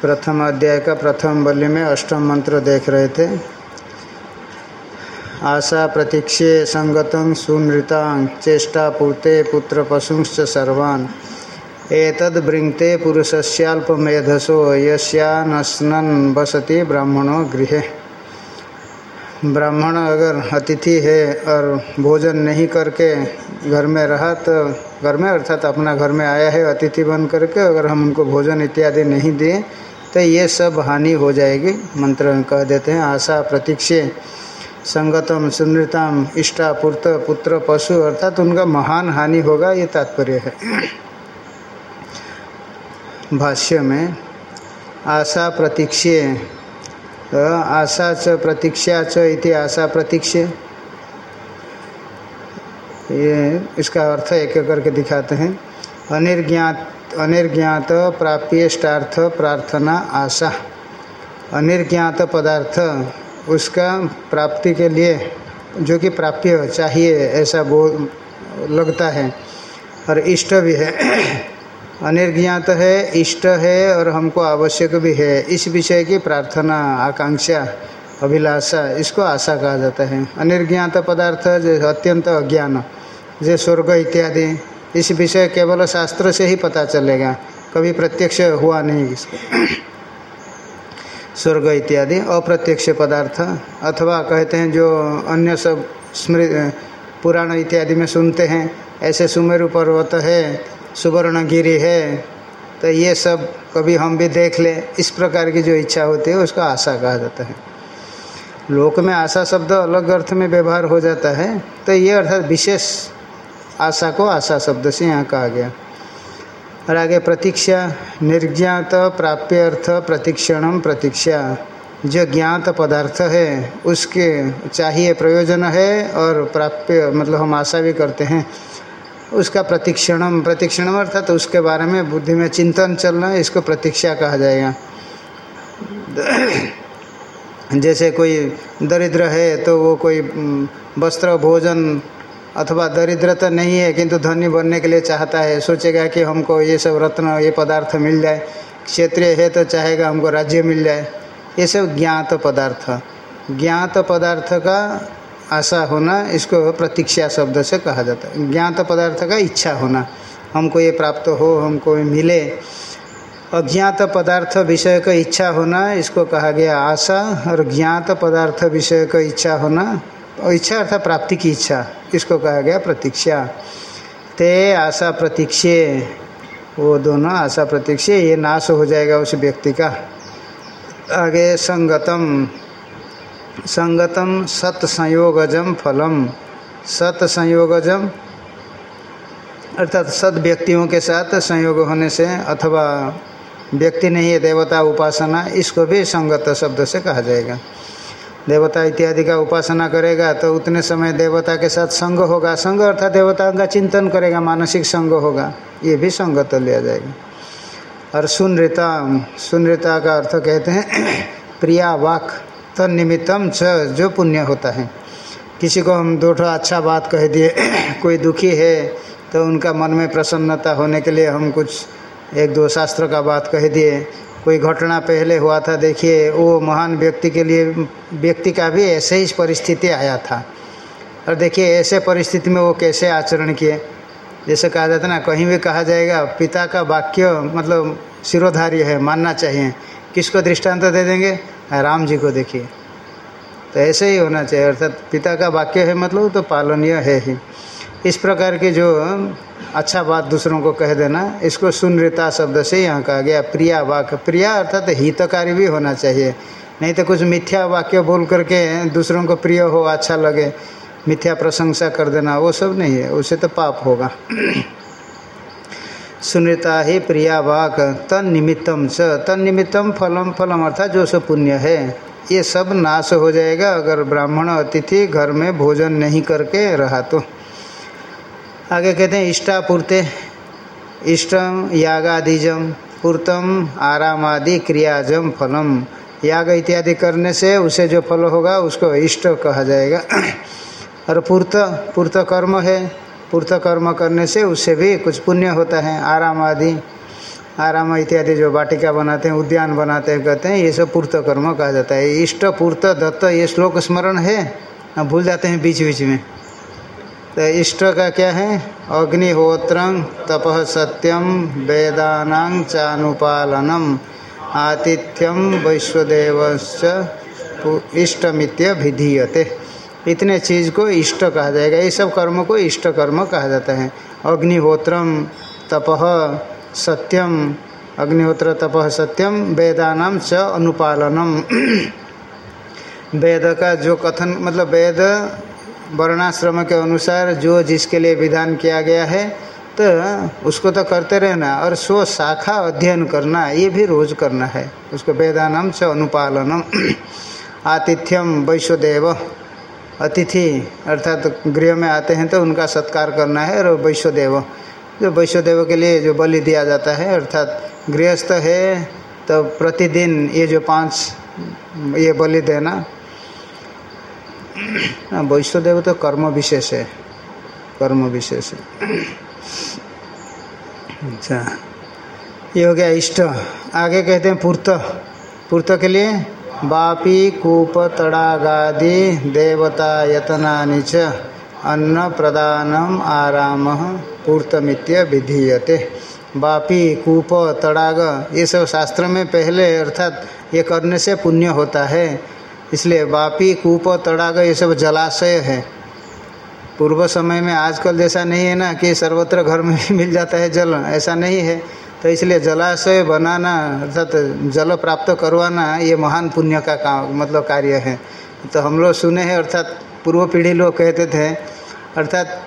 प्रथम अध्याय का प्रथम बल्ली में अष्टम मंत्र देख रहे थे। आशा प्रतीक्षे संगतं सुनृता चेष्टा पूर्ते पुत्र पशुंश्च सर्वान्। एतद् बृंगते पुरुषस्याल्पमेधसो, यस्यानस्नन् बसति ब्राह्मणो गृहे। ब्राह्मण अगर अतिथि है और भोजन नहीं करके घर में रहा तो घर में अर्थात अपना घर में आया है अतिथि बन करके, अगर हम उनको भोजन इत्यादि नहीं दिए तो ये सब हानि हो जाएगी, मंत्र में कह देते हैं, आशा प्रतीक्षे संगतम सुनृताम इष्टापूर्त पुत्र पशु, अर्थात उनका महान हानि होगा, ये तात्पर्य है। भाष्य में, आशा प्रतीक्षे आशा च प्रतीक्षा च इति आशा प्रतीक्षे. ये इसका अर्थ एक एक करके दिखाते हैं. अनिर्ज्ञात अनिर्ज्ञात प्राप्यष्टार्थ प्रार्थना आशा. अनिर्ज्ञात पदार्थ उसका प्राप्ति के लिए जो कि प्राप्य चाहिए ऐसा वो लगता है। और इष्ट भी है। अनिर्ज्ञात है, इष्ट है और हमको आवश्यक भी है। इस विषय की प्रार्थना, आकांक्षा, अभिलाषा, इसको आशा कहा जाता है। अनिर्ज्ञात पदार्थ जो अत्यंत अज्ञान, जो स्वर्ग इत्यादि, इस विषय केवल शास्त्र से ही पता चलेगा। कभी प्रत्यक्ष हुआ नहीं। इसको स्वर्ग इत्यादि, अप्रत्यक्ष पदार्थ, अथवा कहते हैं जो अन्य सब स्मृत पुराण इत्यादि में सुनते हैं, ऐसे सुमेरु पर्वत है सुवर्णगिरी है तो ये सब कभी हम भी देख ले। इस प्रकार की जो इच्छा होती है, उसको आशा कहा जाता है। लोक में आशा शब्द अलग अर्थ में व्यवहार हो जाता है तो ये अर्थात विशेष आशा को आशा शब्द से यहाँ कहा गया। और आगे प्रतीक्षा, निर्ज्ञात प्राप्य अर्थ प्रतीक्षणम प्रतीक्षा। जो ज्ञात पदार्थ है, उसके चाहिए प्रयोजन है और प्राप्य मतलब हम आशा भी करते हैं। उसका प्रतीक्षणम प्रतीक्षणम अर्थात तो उसके बारे में बुद्धि में चिंतन चलना, इसको प्रतीक्षा कहा जाएगा। जैसे कोई दरिद्र है तो वो कोई वस्त्र, भोजन अथवा दरिद्र तो नहीं है, किंतु धनी बनने के लिए चाहता है। सोचेगा कि हमको ये सब रत्न, ये पदार्थ मिल जाए। क्षेत्रीय है तो चाहेगा हमको राज्य मिल जाए। ये सब ज्ञात पदार्थ। ज्ञात पदार्थ का आशा होना इसको प्रतीक्षा शब्द से कहा जाता है। ज्ञात पदार्थ का इच्छा होना। हमको ये प्राप्त हो, हमको मिले। अज्ञात पदार्थ विषय का इच्छा होना, इसको कहा गया आशा। और ज्ञात पदार्थ विषय का इच्छा होना और इच्छा अर्थात प्राप्ति की इच्छा, इसको कहा गया प्रतीक्षा। ते आशा प्रतीक्षे। वो दोनों आशा प्रतीक्षे, ये नाश हो जाएगा उस व्यक्ति का। आगे संगतम। संगतम सत संयोगजम फलम। सत संयोगजम, अर्थात सद व्यक्तियों के साथ संयोग होने से अथवा व्यक्ति नहीं है, देवता उपासना, इसको भी संगत शब्द से कहा जाएगा। देवता इत्यादि का उपासना करेगा तो उतने समय देवता के साथ संग होगा। संग अर्थात देवता का चिंतन करेगा, मानसिक संग होगा, ये भी संगत लिया जाएगा। और सुनृता सुनृता का अर्थ कहते हैं, प्रिया वाक। तन्निमित्तम च जो पुण्य होता है। किसी को हम दो अच्छा बात कह दिए, कोई दुखी है तो उनका मन में प्रसन्नता होने के लिए हम कुछ एक दो शास्त्र का बात कह दिए। कोई घटना पहले हुआ था, देखिए, वो महान व्यक्ति के लिए, व्यक्ति का भी ऐसे ही परिस्थिति आया था। और देखिए, ऐसे परिस्थिति में वो कैसे आचरण किए? जैसे कहा जाता ना, कहीं भी कहा जाएगा, पिता का वाक्य मतलब सिरोधार्य है, मानना चाहिए। किसको दृष्टांत दे देंगे? राम जी को देखिए। तो ऐसे ही होना चाहिए, अर्थात पिता का वाक्य है मतलब तो पालनीय है ही। इस प्रकार के जो अच्छा बात दूसरों को कह देना, इसको सुनृता शब्द से यहाँ कहा गया, प्रिया वाक्य प्रिया अर्थात हितकारी भी होना चाहिए। नहीं तो कुछ मिथ्या वाक्य बोल करके दूसरों को प्रिय हो अच्छा लगे, मिथ्या प्रशंसा कर देना, वो सब नहीं है उससे तो पाप होगा। सुनृता ही प्रिया वाक तन निमित्तम च। तन निमित्तम फलम फलम अर्थात जो सो पुण्य है, ये सब नाश हो जाएगा अगर ब्राह्मण अतिथि घर में भोजन नहीं करके रहा तो। आगे कहते हैं, इष्टापूर्ते इष्टम यागादिजम पूर्तम आरामादि क्रियाजम फलम। याग इत्यादि करने से उसे जो फल होगा, उसको इष्ट कहा जाएगा। और पूर्त पूर्त कर्म है पूर्त कर्म करने से उससे भी कुछ पुण्य होता है। आराम आदि, आराम इत्यादि जो वाटिका बनाते हैं, उद्यान बनाते हैं, कहते हैं, ये सब पूर्त कर्म कहा जाता है। इष्ट, पूर्त, दत्त, ये श्लोक स्मरण है, हम भूल जाते हैं बीच बीच में। तो इष्ट का क्या है? अग्निहोत्र तप सत्यम वेदानांग चानुपालनम आतिथ्यम वैश्वदेव इष्टमित्य विधीयते। इतने चीज़ को इष्ट कहा जाएगा। ये सब कर्म को इष्ट कर्म कहा जाता है। अग्निहोत्रम तपह सत्यम, अग्निहोत्र तप सत्यम वेदानाम च अनुपालनम। वेद का जो कथन मतलब वेद वर्णाश्रम के अनुसार जो जिसके लिए विधान किया गया है तो उसको तो करते रहना और स्व शाखा अध्ययन करना, ये भी रोज करना है। उसको वेदानाम च अनुपालनम। आतिथ्यम वैश्वदेव। अतिथि अर्थात तो गृह में आते हैं तो उनका सत्कार करना है और वैश्वदेव। जो वैश्वदेव के लिए जो बलि दिया जाता है अर्थात गृहस्थ है तो प्रतिदिन ये जो पाँच ये बलि देना। हाँ, वैश्वदेव तो कर्म विशेष है। कर्म विशेष है। अच्छा। ये हो गया इष्ट। आगे कहते हैं पूर्त। पूर्त के लिए बापी कूप तड़ागादि देवता यतना च अन्न प्रदानम आराम पूर्तमित्य विधीयते। बापी कूप तड़ाग ये सब शास्त्र में पहले अर्थात ये करने से पुण्य होता है, इसलिए बापी कूप तड़ाग ये सब जलाशय है। पूर्व समय में आजकल जैसा नहीं है ना कि सर्वत्र घर में मिल जाता है जल, ऐसा नहीं है। तो इसलिए जलाशय बनाना, अर्थात जल प्राप्त करवाना, ये महान पुण्य का काम मतलब कार्य है। तो हम लोग सुने हैं, अर्थात पूर्व पीढ़ी लोग कहते थे, अर्थात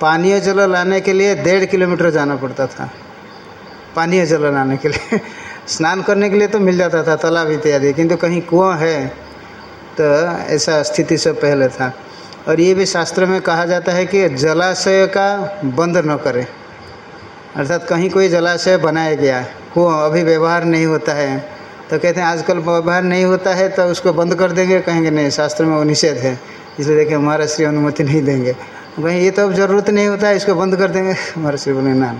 पानीय जल लाने के लिए डेढ़ किलोमीटर जाना पड़ता था। पानीय जल लाने के लिए। स्नान करने के लिए तो मिल जाता था, तालाब इत्यादि, किंतु कहीं कुआँ है तो ऐसा स्थिति से पहले था। और ये भी शास्त्र में कहा जाता है कि जलाशय का बंद न करें। अर्थात कहीं कोई जलाशय बनाया गया कुआँ अभी व्यवहार नहीं होता है। तो कहते हैं, आजकल व्यवहार नहीं होता है तो उसको बंद कर देंगे, कहेंगे, नहीं, शास्त्र में वो निषेध है। इसलिए देखिए हमारा श्री अनुमति नहीं देंगे। भाई ये तो अब ज़रूरत नहीं होता है, इसको बंद कर देंगे। हमारे श्री बोले, ना,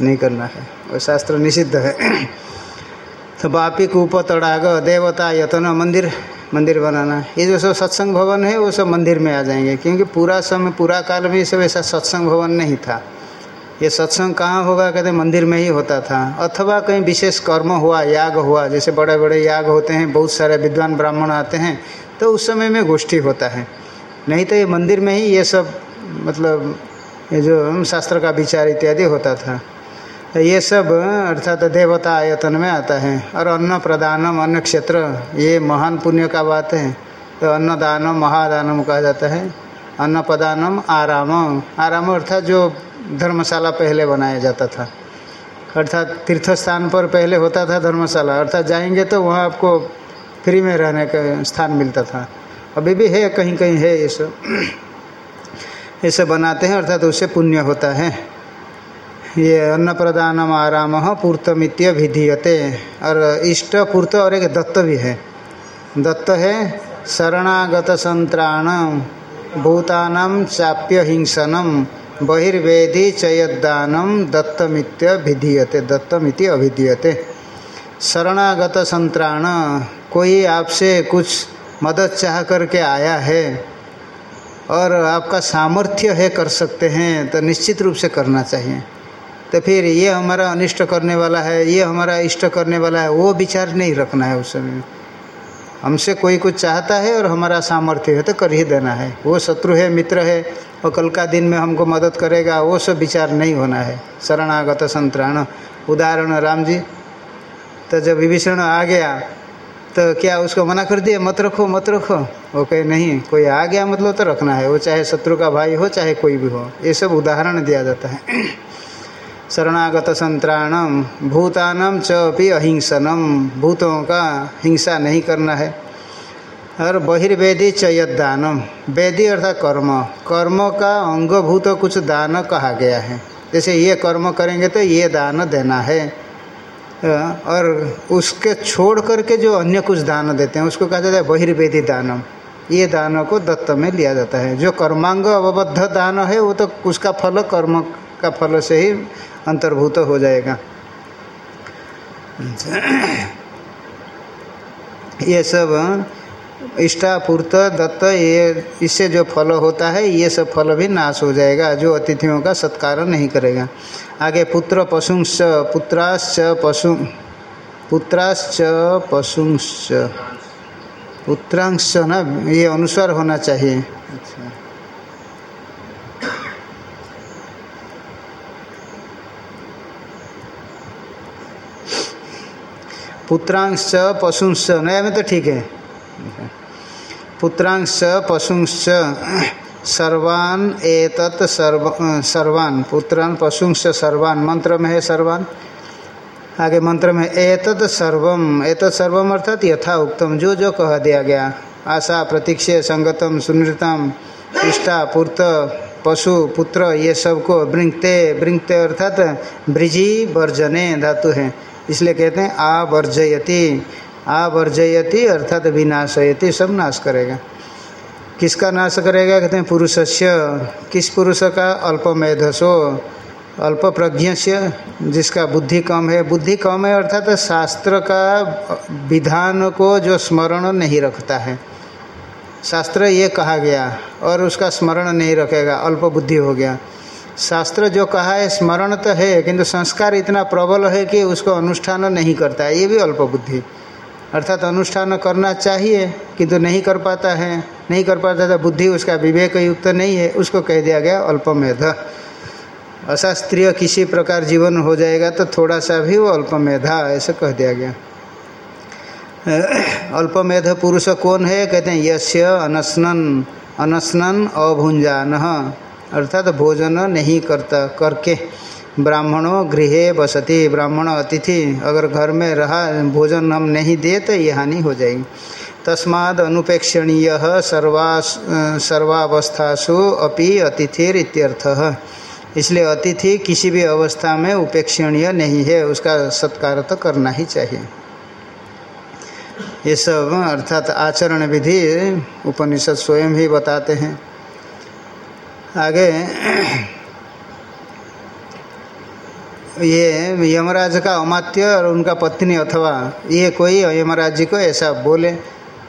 नहीं करना है, वो शास्त्र निषिद्ध है। तो बापी कूप तड़ाग, देवता यतन, मंदिर मंदिर बनाना। ये जो सब सत्संग भवन है, वो सब मंदिर में आ जाएँगे, क्योंकि पूरा समय, पूरा काल में ये सब ऐसा सत्संग भवन नहीं था। ये सत्संग कहाँ होगा? कहते मंदिर में ही होता था। अथवा कहीं विशेष कर्म हुआ, याग हुआ, जैसे बड़े बड़े याग होते हैं, बहुत सारे विद्वान ब्राह्मण आते हैं तो उस समय में गोष्ठी होता है। नहीं तो ये मंदिर में ही ये सब मतलब ये जो शास्त्र का विचार इत्यादि होता था। तो ये सब, अर्थात देवता आयतन में आता है। और अन्न प्रदानम, अन्न क्षेत्र, ये महान पुण्य का बात है। तो अन्नदानम, महादानम कहा जाता है। अन्न प्रदानम आराम आराम अर्थात जो धर्मशाला पहले बनाया जाता था। अर्थात तीर्थ स्थान पर पहले होता था धर्मशाला। अर्थात जाएँगे तो वहाँ आपको फ्री में रहने का स्थान मिलता था। अभी भी है कहीं कहीं है ये सब। ये सब बनाते हैं, अर्थात उससे पुण्य होता है। ये अन्न प्रदानम आराम पूर्तमित्य विधीयते। और इष्ट, पूर्त और एक दत्त भी है। दत्त है शरणागत संत्राण भूतानम चाप्य हिंसनम बहिर्वेदी चयदानम दत्तमित्य विधीयते दत्तमिति अभिधीयते। शरणागत संत्राण, कोई आपसे कुछ मदद चाह करके आया है और आपका सामर्थ्य है कर सकते हैं तो निश्चित रूप से करना चाहिए। तो फिर ये हमारा अनिष्ट करने वाला है, ये हमारा इष्ट करने वाला है, वो विचार नहीं रखना है उस समय। हमसे कोई कुछ चाहता है और हमारा सामर्थ्य है तो कर ही देना है। वो शत्रु है, मित्र है और कल का दिन में हमको मदद करेगा, वो सब विचार नहीं होना है। शरणागत संतराण। उदाहरण, राम जी तो जब विभीषण आ गया तो क्या उसको मना कर दिया? मत रखो मत रखो। वो कहे, नहीं, कोई आ गया मतलब तो रखना है। वो चाहे शत्रु का भाई हो, चाहे कोई भी हो। ये सब उदाहरण दिया जाता है। शरणागत संतराणम भूतानम च अपनी अहिंसनम भूतों का हिंसा नहीं करना है। और बहिर्वेदी चयदानम वेदी अर्थात कर्म। कर्म का अंगभूत कुछ दान कहा गया है। जैसे ये कर्म करेंगे तो ये दान देना है। और उसके छोड़ करके जो अन्य कुछ दान देते हैं, उसको कहा जाता है बहिर्वेदी दानम। ये दानों को दत्त में लिया जाता है। जो कर्मांग अवबद्ध दान है, वो तो उसका फल कर्म का फल से ही अंतर्भूत हो जाएगा। ये सब इष्टापूर्त दत्त, ये इससे जो फल होता है, ये सब फल भी नाश हो जाएगा, जो अतिथियों का सत्कार नहीं करेगा। आगे पुत्र पशुंश्च, पुत्राश्च पशु, पुत्राश्च पशुंश्च पुत्रांश ना, ये अनुसार होना चाहिए। अच्छा। पुत्रांश पशुंश नया में तो ठीक है पुत्रांश पशुंश सर्वान एतत् सर्व, सर्वान, पुत्रान पशुंश सर्वान मंत्र में है सर्वान? आगे मंत्र में एतत् सर्वम एतत् सर्वम अर्थात यथा उक्तम जो जो कह दिया गया, आशा, प्रतीक्षे, संगतम, सुनृतम, इष्टा, पूर्त, पशु, पुत्र, ये सबको बृंगते बृंगते अर्थात ब्रिजी, वर्जने धातु है। इसलिए कहते हैं आ वर्जयती आवर्जयति अर्थात विनाशयति, सब नाश करेगा। किसका नाश करेगा? कहते हैं, पुरुषस्य। किस पुरुष का? अल्प मेधसो अल्प प्रज्ञ से जिसका बुद्धि कम है। बुद्धि कम है अर्थात शास्त्र का विधान को जो स्मरण नहीं रखता है। शास्त्र ये कहा गया, और उसका स्मरण नहीं रखेगा। अल्प बुद्धि हो गया। शास्त्र जो कहा है, स्मरण तो है, किंतु संस्कार इतना प्रबल है कि उसको अनुष्ठान नहीं करता है। ये भी अल्प बुद्धि। अर्थात अनुष्ठान करना चाहिए, किंतु नहीं कर पाता है। नहीं कर पाता था बुद्धि उसका विवेक युक्त तो नहीं है। उसको कह दिया गया अल्पमेध अशास्त्रीय किसी प्रकार जीवन हो जाएगा तो थोड़ा सा भी वो अल्पमेधा ऐसे कह दिया गया। अल्पमेध पुरुष कौन है? कहते हैं यश्य अनस्नन अनस्नन अभुंजान अर्थात भोजन नहीं करता, करके ब्राह्मणों गृह बसती, ब्राह्मण अतिथि अगर घर में रहा, भोजन हम नहीं दिए तो ये हानि हो जाएगी। तस्माद अनुपेक्षणीय सर्वा सर्वावस्थासु अपि अतिथिर इत्यर्थ। इसलिए अतिथि किसी भी अवस्था में उपेक्षणीय नहीं है, उसका सत्कार तो करना ही चाहिए। ये सब अर्थात आचरण विधि उपनिषद स्वयं ही बताते हैं। आगे ये यमराज का अमात्य और उनका पत्नी अथवा ये कोई यमराज जी को ऐसा बोले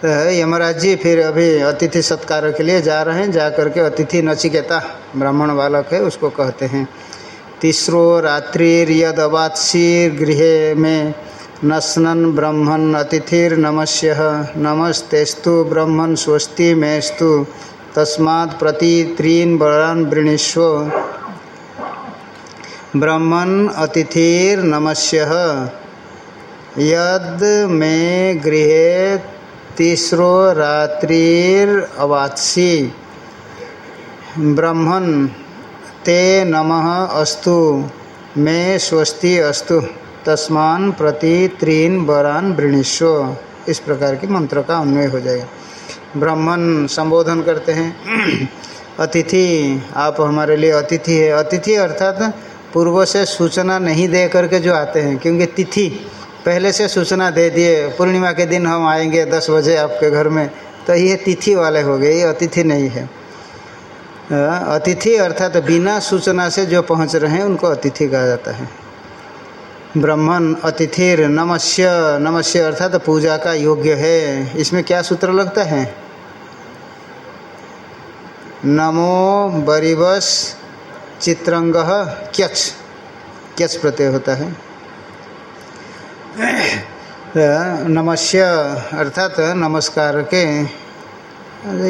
तो यमराज जी फिर अभी अतिथि सत्कार के लिए जा रहे हैं जा करके अतिथि नचिकेता, ब्राह्मण बालक है, उसको कहते हैं। तीसरो रात्रिर्यद अवात्सीर गृह में नस्नन ब्रह्मन अतिथिर नमस्य नमस्तेस्तु ब्रह्मन स्वस्ति मेस्तु तस्मात् प्रति त्रीन बरान वृणीस्व ब्रह्मन अतिथिर नमस्य यद मे गृह तीसरो रात्रिर अवात्सी ब्रह्मन, ते नमः अस्तु, मे स्वस्ति अस्तु। तस्मान प्रति त्रीन बरान वृणीस्व इस प्रकार के मंत्र का अन्वय हो जाएगा। ब्राह्मण संबोधन करते हैं। अतिथि, आप हमारे लिए अतिथि है। अतिथि अर्थात पूर्व से सूचना नहीं दे करके जो आते हैं, क्योंकि तिथि, पहले से सूचना दे दिए, पूर्णिमा के दिन हम आएँगे दस बजे आपके घर में तो ये तिथि वाले हो गए, ये अतिथि नहीं है। अतिथि अर्थात बिना सूचना से जो पहुँच रहे हैं, उनको अतिथि कहा जाता है। ब्राह्मण, अतिथिर, नमस्य नमस्य अर्थात पूजा का योग्य है। इसमें क्या सूत्र लगता है? नमो बरिवस चित्रंग क्यच। क्यच प्रत्यय होता है। नमस्य, अर्थात नमस्कार के,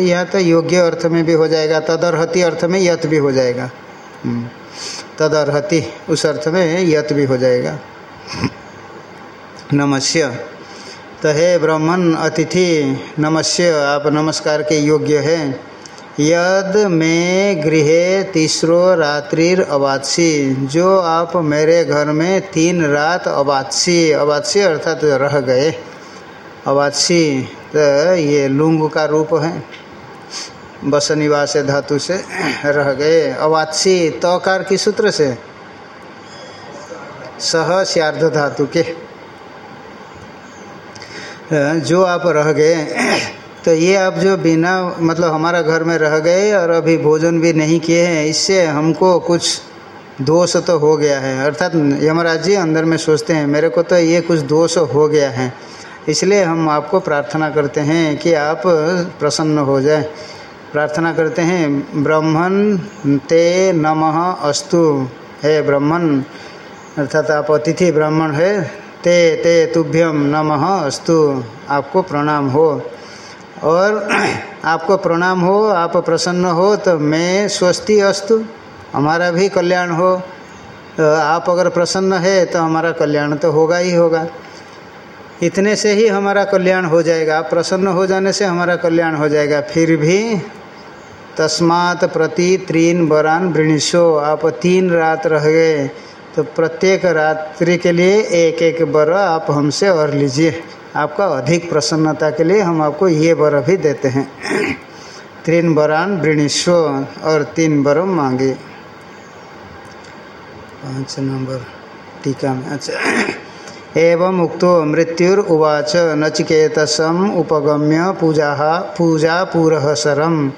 यह तो योग्य अर्थ में भी हो जाएगा, तदर्हति अर्थ में यत भी हो जाएगा। हम्म। तदर्हति, उस अर्थ में यत भी हो जाएगा। नमस्य तो हे ब्राह्मण अतिथि, नमस्य, आप नमस्कार के योग्य है। यद में गृह तीसरो रात्रिर अवात्सी। जो आप मेरे घर में तीन रात अवात्सी। अवात्सी अर्थात तो रह गए। अवात्सी तो ये लुंग का रूप है। बस निवास धातु से रह गए। अवात्सी, तौकार की सूत्र से। सह स्यार्ध धातु के। जो आप रह गए तो ये आप जो बिना मतलब हमारा घर में रह गए और अभी भोजन भी नहीं किए हैं, इससे हमको कुछ दोष तो हो गया है। अर्थात यमराज जी अंदर में सोचते हैं, मेरे को तो ये कुछ दोष हो गया है। इसलिए हम आपको प्रार्थना करते हैं कि आप प्रसन्न हो जाए। प्रार्थना करते हैं, ब्रह्मन ते नमः अस्तु। हे ब्रह्मन, अर्थात आप अतिथि ब्राह्मण है, ते ते तुभ्यम नमः अस्तु। आपको प्रणाम हो। और आपको प्रणाम हो, आप प्रसन्न हो तो मैं स्वस्ति अस्तु। हमारा भी कल्याण हो। तो आप अगर प्रसन्न है तो हमारा कल्याण तो होगा ही होगा। इतने से ही हमारा कल्याण हो जाएगा। प्रसन्न हो जाने से हमारा कल्याण हो जाएगा। फिर भी तस्मात प्रति तीन बरान वृणिशो आप तीन रात रह गए। तो प्रत्येक रात्रि के लिए एक एक बर आप हमसे और लीजिए। आपका अधिक प्रसन्नता के लिए हम आपको ये बर भी देते हैं। तीन बरान वृणिश्व और तीन बर मांगे। पाँच नंबर टीका में अच्छा। एवं उक्तो मृत्युर्वाच नचिकेतसम उपगम्य पूजा पूजा पूरहसरम।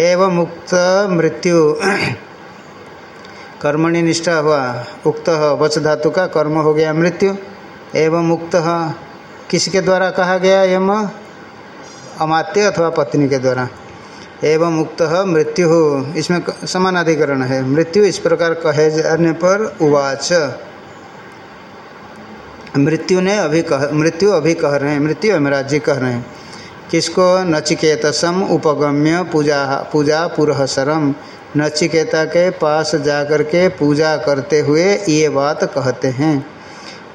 एवं उक्त मृत्यु कर्मणि निष्ठा हुआ। उक्त वच धातु का कर्म हो गया मृत्यु। एवं मुक्त किसके द्वारा कहा गया यम? अमात्य अथवा पत्नी के द्वारा। एवं उक्त मृत्यु, इसमें समानाधिकरण है। मृत्यु इस प्रकार कहे जाने पर उवाच। मृत्यु ने अभी कह मृत्यु अभी कह रहे हैं, मृत्यु यमराज जी कह रहे हैं। किसको? नचिकेतसम उपगम्य पूजा पूजा पुरहसरम नचिकेता के पास जाकर के पूजा करते हुए ये बात कहते हैं।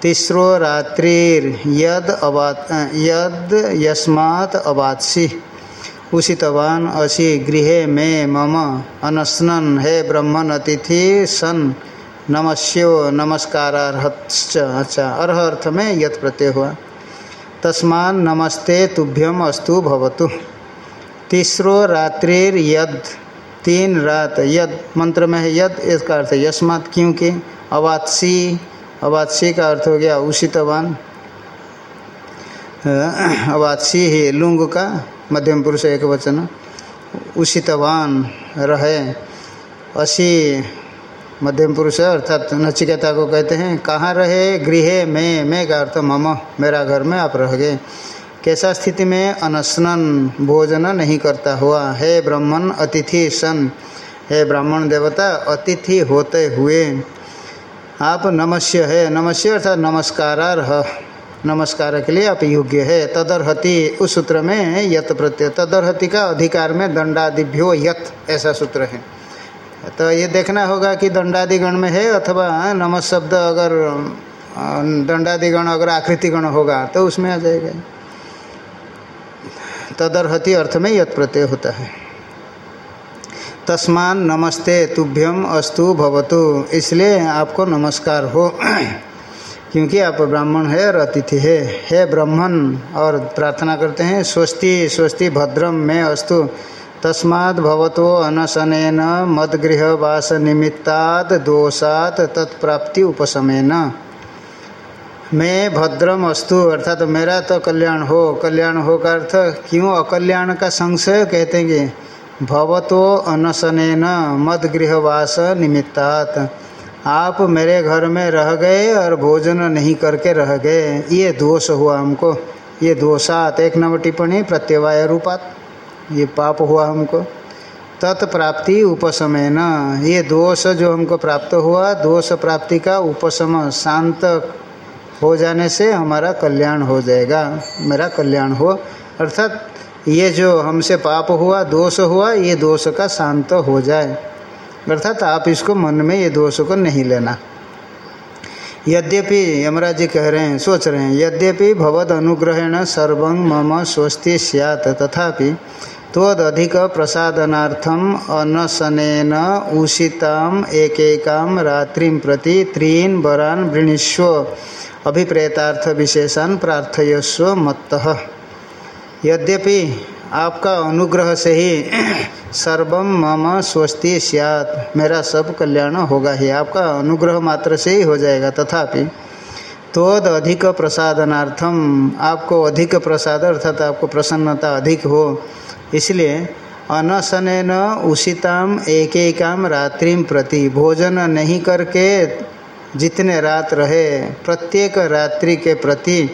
तीसरो रात्रिर यद अबात यद यस्मात् अबात्सी उषितवान असी गृह में मम अनस्नन। हे ब्रह्मन अतिथि सन, नमस्यो नमस्कारार्हश्च अच्छा अर्ह अर्थ में यत प्रत्यय हुआ। तस्मान नमस्ते तुभ्यम अस्तु भवतु। तीसरो रात्रिर यद, तीन रात यद, मंत्र में है यद, इसका अर्थ यस्मात क्योंकि अवात्सी अवात्सी का अर्थ हो गया उषितवान। अवात्सी ही लुंग का मध्यम पुरुष एक वचन। उषितवान रहे। असी मध्यम पुरुष अर्थात नचिकेता को कहते हैं, कहाँ रहे गृह में? मैं का अर्थ मम, मेरा घर में आप रह गए। कैसा स्थिति में अनशनन भोजन नहीं करता हुआ? हे ब्राह्मण, अतिथि सन। हे ब्राह्मण देवता, अतिथि होते हुए आप नमस्य है, नमस्य अर्थात नमस्कारार्ह। नमस्कार के लिए आप योग्य है। तदर्हति, उस सूत्र में यत प्रत्यय, तदर्हति का अधिकार में दंडादिभ्यो यत, ऐसा सूत्र है। तो ये देखना होगा कि दंडादिगण में है अथवा नमस शब्द अगर दंडादिगण अगर आकृतिगण होगा तो उसमें आ जाएगा। तदर्हति अर्थ में यत प्रत्यय होता है। तस्मान नमस्ते तुभ्यम अस्तु भवतु। इसलिए आपको नमस्कार हो। क्योंकि आप ब्राह्मण है और अतिथि है। हे ब्राह्मण, और प्रार्थना करते हैं, स्वस्ति स्वस्ति भद्रम में अस्तु। तस्माद् भवतो अनशन मदगृह वास निमित्ताद दोषात तत्प्राप्ति उपशमेन। मैं भद्रम अस्तु, अर्थात तो मेरा तो कल्याण हो। कल्याण हो का अर्थ, क्यों? अकल्याण का संशय कहते हैं भवतो अनशन मदगृहवास निमित्तात। आप मेरे घर में रह गए और भोजन नहीं करके रह गए। ये दोष हुआ हमको। ये दोषात। एक नंबर टिप्पणी, प्रत्यवाय रूपात। ये पाप हुआ हमको। तत्प्राप्ति उपसमय न ये दोष जो हमको प्राप्त हुआ, दोष प्राप्ति का उपशम शांत हो जाने से हमारा कल्याण हो जाएगा। मेरा कल्याण हो अर्थात ये जो हमसे पाप हुआ, दोष हुआ, ये दोष का शांत हो जाए। अर्थात आप इसको मन में ये दोष को नहीं लेना। यद्यपि, यमराज जी कह रहे हैं, सोच रहे हैं, यद्यपि भवद अनुग्रहेण सर्व मम स्वस्ति सियात, तथापि तोदधिक प्रसादनार्थम अनशनेन उषिताम एकेकाम रात्रि प्रति त्रीन वरान वृणीस्व अभिप्रेतार्थ विशेषान प्रार्थयस्व मत्त। यद्यपि आपका अनुग्रह से ही सर्वम मम स्वस्ति सियात। मेरा सब कल्याण होगा ही। आपका अनुग्रह मात्र से ही हो जाएगा। तथापि तोद अधिक प्रसादनार्थम आपको अधिक प्रसाद अर्थात आपको प्रसन्नता अधिक हो। इसलिए अनशन उषिताम एक एकाम रात्रिम प्रति भोजन नहीं करके जितने रात रहे, प्रत्येक रात्रि के प्रति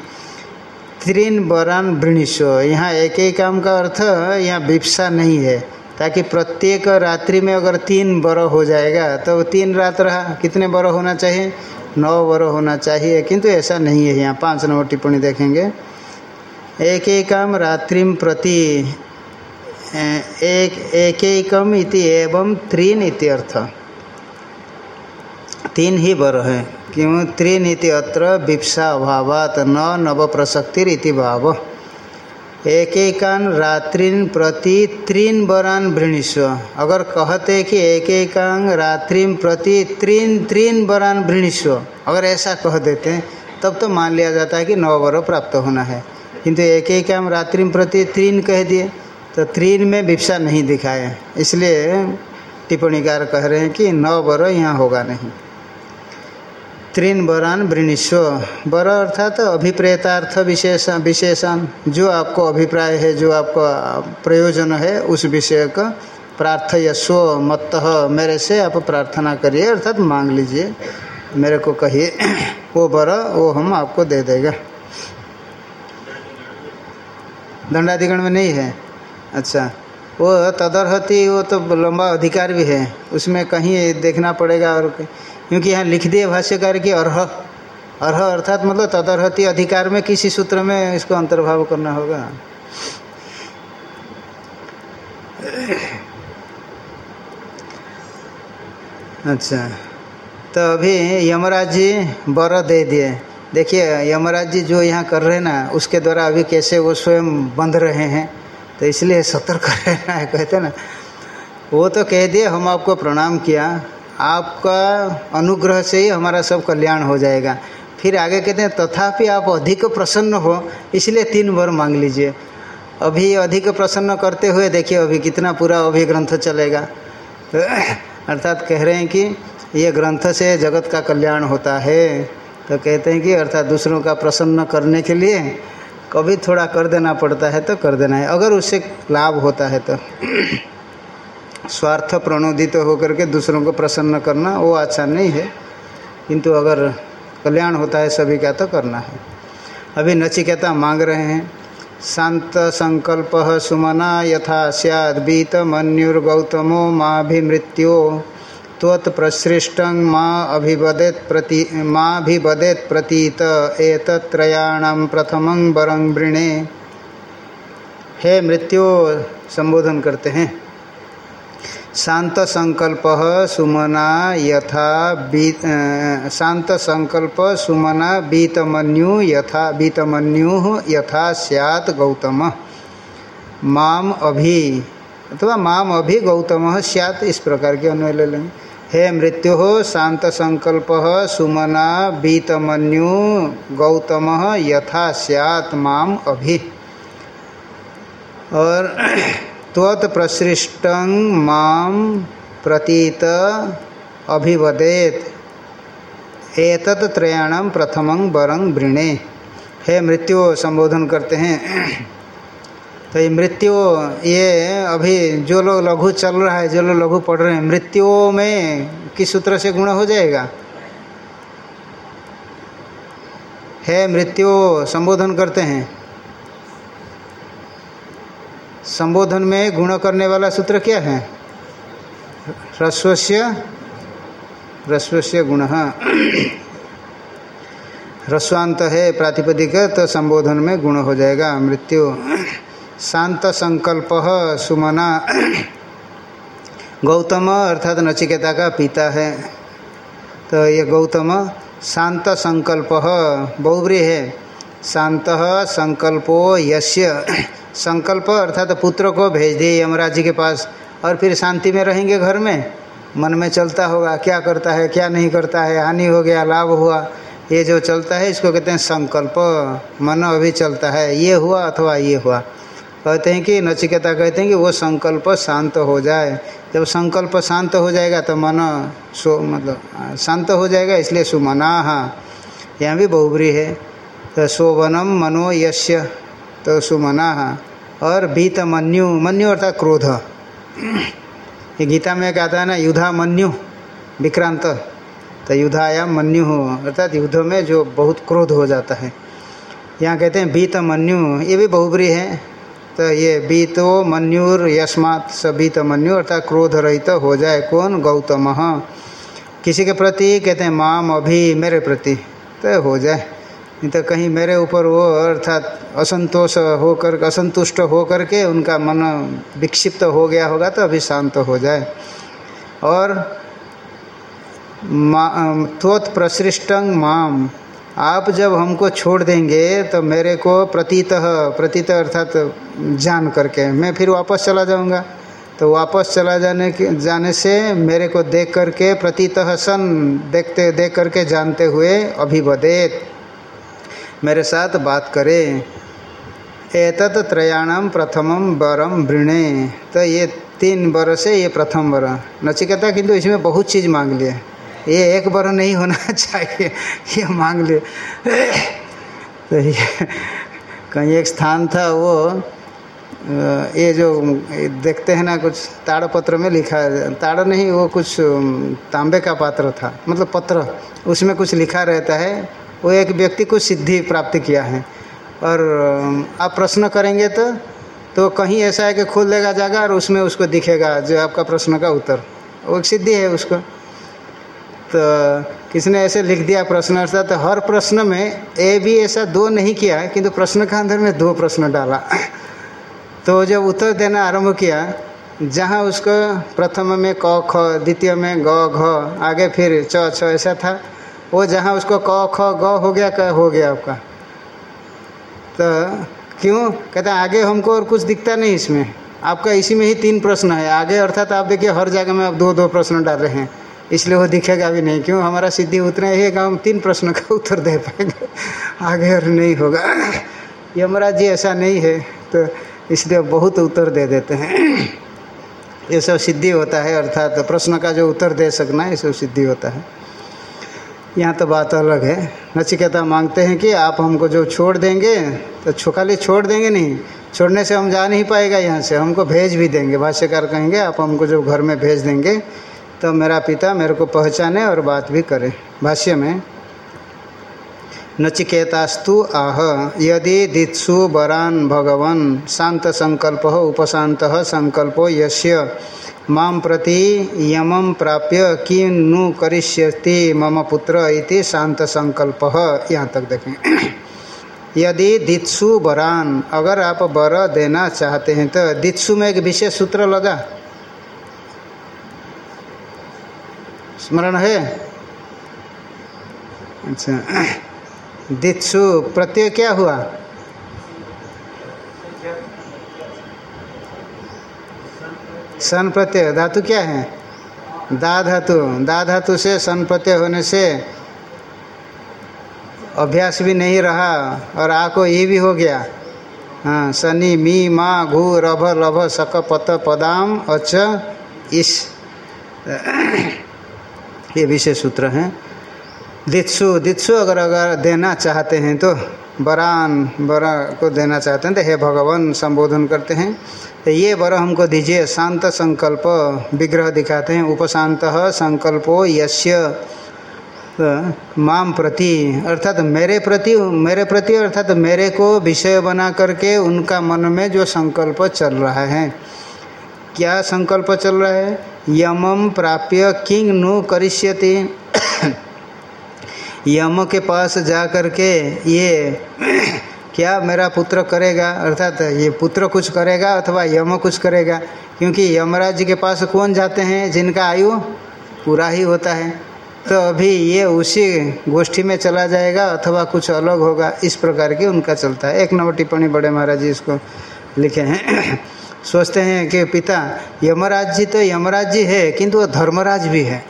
त्रिन बरान वृणिश्व यहाँ एक एक काम का अर्थ, यहाँ विप्सा नहीं है। ताकि प्रत्येक रात्रि में अगर तीन बर हो जाएगा तो तीन रात रहा। कितने बरह होना चाहिए? नौ बर होना चाहिए। किंतु ऐसा नहीं है यहाँ। पाँच नंबर टिप्पणी देखेंगे। एक एकम रात्रिम प्रति एक एक एकम इति एवं त्रीन इति अर्थ। तीन ही बर है। क्यों त्रीन इति अत्र विप्सा अभावात न नव प्रसक्तिर भाव। एक एकान रात्रिन प्रति त्रीन बरान वृणिस्व अगर कहते कि एक एकांग रात्रिन प्रति त्रीन त्रीन बरान वृणिस्व अगर ऐसा कह देते हैं तब तो मान लिया जाता है कि नौ वर प्राप्त होना है। किंतु एक एकाम रात्रि प्रति त्रीन कह दिए तो त्रीन में विप्सा नहीं दिखाए। इसलिए टिप्पणीकार कह रहे हैं कि नौ वर यहाँ होगा नहीं। त्रिन वरान वृणिस्व वर अर्थात तो अभिप्रेतार्थ विशेष विशेषण जो आपको अभिप्राय है, जो आपको प्रयोजन है, उस विषय का प्रार्थयस्व मत मेरे से आप प्रार्थना करिए, अर्थात मांग लीजिए। मेरे को कहिए वो वर वो हम आपको दे देगा। दंडाधिकरण में नहीं है? अच्छा। वो तदर्हति, वो तो लंबा अधिकार भी है। उसमें कहीं देखना पड़ेगा और क्योंकि यहाँ लिख दिए भाष्यकार की अर्ह अर्ह अर्थात मतलब तदर्हति अधिकार में किसी सूत्र में इसको अंतर्भाव करना होगा। अच्छा तो अभी यमराज जी बर दे दिए। देखिए, यमराज जी जो यहाँ कर रहे हैं ना, उसके द्वारा अभी कैसे वो स्वयं बंध रहे हैं तो इसलिए सतर्क रहना है, कहते ना। वो तो कह दिए, हम आपको प्रणाम किया। आपका अनुग्रह से ही हमारा सब कल्याण हो जाएगा। फिर आगे कहते हैं, तथापि आप अधिक प्रसन्न हो, इसलिए तीन बार मांग लीजिए। अभी अधिक प्रसन्न करते हुए देखिए, अभी कितना पूरा अभी ग्रंथ चलेगा। तो अर्थात कह रहे हैं कि ये ग्रंथ से जगत का कल्याण होता है। तो कहते हैं कि अर्थात दूसरों का प्रसन्न करने के लिए कभी थोड़ा कर देना पड़ता है तो कर देना है। अगर उससे लाभ होता है तो। स्वार्थ प्रणोदित होकर के दूसरों को प्रसन्न करना वो अच्छा नहीं है। किंतु अगर कल्याण होता है सभी का तो करना है। अभी नचिकेता मांग रहे हैं, शांत संकल्प सुमना यथा सैद बीत मन्युर्गौतमो माभिमृत्यो, त्वत् प्रसृष्ट माँ अभिवदेत प्रति, माँ भी भिवदेत प्रतीत एतत्रयाणाम प्रथमं वरं वृणे। हे मृत्यु, संबोधन करते हैं। शांत संकल्प सुमना यथा शांत संकल्प सुमना बीतमन्यु यथा बीतमन्यु यथा सैत गौतम। माम अभि, अथवा माम अभि गौतम सैत इस प्रकार के अन्वय ले लेंगे। हे मृत्यु शांत संकल्प सुमना बीतमन्यु गौतम यथा सैत माम अभि। और त्वत प्रसृष्ट माम प्रतीत अभिवदेत। एतत् त्रयाणम प्रथमं वरं वृणे। हे मृत्यु संबोधन करते हैं। तो ये मृत्यु ये अभी जो लोग लघु चल रहा है, जो लोग लघु पढ़ रहे हैं मृत्यु में किस सूत्र से गुण हो जाएगा? हे मृत्यु संबोधन करते हैं। संबोधन में गुण करने वाला सूत्र क्या है? ह्रस्वस्य ह्रस्वस्य गुण। ह्रस्वांत है प्रातिपदिक तो संबोधन में गुण हो जाएगा। मृत्यु। शांत संकल्प, सुमना। गौतम अर्थात नचिकेता का पिता है। तो ये गौतम शांत संकल्प बहुब्री है। शांत संकल्पो यश्य संकल्प अर्थात तो पुत्र को भेज दिए यमराज जी के पास, और फिर शांति में रहेंगे घर में। मन में चलता होगा, क्या करता है, क्या नहीं करता है, हानि हो गया, लाभ हुआ। ये जो चलता है, इसको कहते हैं संकल्प। मन अभी चलता है, ये हुआ अथवा ये हुआ। कहते हैं कि नचिकेता कहते हैं कि वो संकल्प शांत हो जाए। जब संकल्प शांत हो जाएगा तो मन सो मतलब शांत हो जाएगा, इसलिए सुमना। यहाँ भी बहुबरी है। शोभनम मनो यश्य तो सुमना और बीत मन्यु मन्यु अर्थात क्रोध। ये गीता में कहता है ना युद्धा मन्यु, विक्रांत। तो युद्धायाम मन्यु अर्थात युद्ध में जो बहुत क्रोध हो जाता है। यहाँ कहते हैं बीत मन्यु, ये भी बहुब्री है। तो ये बीतो मन्युर यस्मात, स बीत मन्यु, अर्थात क्रोध रहित तो हो जाए कौन गौतम। किसी के प्रति कहते हैं, माम अभी मेरे प्रति तो हो जाए। नहीं तो कहीं मेरे ऊपर वो अर्थात असंतोष होकर, असंतुष्ट हो करके उनका मन विक्षिप्त हो गया होगा तो अभी शांत हो जाए। और त्वत प्रसृष्टंग माम। आप जब हमको छोड़ देंगे तो मेरे को प्रतीत प्रतीत अर्थात जान करके, मैं फिर वापस चला जाऊँगा। तो वापस चला जाने के, जाने से मेरे को देख करके प्रतीत सन देखते, देख करके जानते हुए अभिवदेत। मेरे साथ बात करे। एतत त्रयाणाम प्रथमम वरम वृणे। तो ये तीन वर से ये प्रथम वर। नचिकेता किंतु इसमें बहुत चीज़ मांग लिए। ये एक वर नहीं होना चाहिए, ये मांग लिए। तो ये कहीं एक स्थान था वो ये जो देखते हैं ना कुछ ताड़पत्र में लिखा ताड़ नहीं, वो कुछ तांबे का पात्र था। मतलब पत्र, उसमें कुछ लिखा रहता है। वो एक व्यक्ति को सिद्धि प्राप्त किया है। और आप प्रश्न करेंगे तो तो कहीं ऐसा है कि खोल देगा जाएगा और उसमें उसको दिखेगा जो आपका प्रश्न का उत्तर। वो एक सिद्धि है उसको। तो किसने ऐसे लिख दिया प्रश्न अर्थात तो हर प्रश्न में ए भी ऐसा दो नहीं किया, किंतु तो प्रश्न का अंदर में दो प्रश्न डाला। तो जब उत्तर देना आरंभ किया, जहाँ उसको प्रथम में क, ख, द्वितीय में ग, घ, आगे फिर च, छ ऐसा था। वो जहाँ उसको क, ख, ग हो गया, क हो गया आपका। तो क्यों? कहते, आगे हमको और कुछ दिखता नहीं इसमें। आपका इसी में ही तीन प्रश्न है। आगे अर्थात आप देखिए, हर जगह में आप दो दो प्रश्न डाल रहे हैं। इसलिए वो दिखेगा भी नहीं। क्यों? हमारा सिद्धि उतना ही है कि हम तीन प्रश्न का उत्तर दे पाएँगे। आगे और नहीं होगा। यमराज जी, ऐसा नहीं है। तो इसलिए बहुत उत्तर दे देते हैं। ये सब सिद्धि होता है, अर्थात प्रश्न का जो उत्तर दे सकना है, ये सब सिद्धि होता है। यहाँ तो बात अलग है। नचिकेता मांगते हैं कि आप हमको जो छोड़ देंगे तो छो खाली छोड़ देंगे नहीं। छोड़ने से हम जा नहीं पाएगा यहाँ से। हमको भेज भी देंगे। भाष्यकार कहेंगे, आप हमको जो घर में भेज देंगे तो मेरा पिता मेरे को पहचाने और बात भी करे। भाष्य में, नचिकेतास्तु आह, यदि दित्सु बरान भगवन शांत संकल्प हो उपशांत संकल्पो यश्य माम प्रति यमम प्राप्य कि नु करिष्यति मम पुत्र इति शांत संकल्प यहाँ तक देखें। यदि दित्सु बरान, अगर आप बर देना चाहते हैं तो दित्सु में एक विशेष सूत्र लगा। स्मरण है? अच्छा। दित्सु प्रत्यय क्या हुआ? सन प्रत्यय, धातु क्या है? दा धातु दा धातु से सन प्रत्यय होने से अभ्यास भी नहीं रहा और आ को ये भी हो गया। हाँ शनि, मी, माँ, घू, रभ, लभ, सक, पत, पदाम, अच, इस। ये विशेष सूत्र हैं। दित्सु दित्सु अगर अगर देना चाहते हैं तो बरान बरा को देना चाहते हैं तो हे भगवान, संबोधन करते हैं। तो ये वर हमको दीजिए, शांत संकल्प, विग्रह दिखाते हैं, उपशांत संकल्पो यश्य तो माम प्रति, अर्थात मेरे प्रति मेरे प्रति अर्थात मेरे को विषय बना करके उनका मन में जो संकल्प चल रहा है। क्या संकल्प चल रहा है? यमम प्राप्य किंग नु करिष्यति। यम के पास जा करके ये क्या मेरा पुत्र करेगा? अर्थात ये पुत्र कुछ करेगा अथवा यम कुछ करेगा? क्योंकि यमराज जी के पास कौन जाते हैं? जिनका आयु पूरा ही होता है। तो अभी ये उसी गोष्ठी में चला जाएगा अथवा कुछ अलग होगा। इस प्रकार की उनका चलता है। एक नंबर टिप्पणी बड़े महाराज जी इसको लिखे हैं। सोचते हैं कि पिता, यमराज जी तो यमराज जी है, किंतु वो धर्मराज भी है।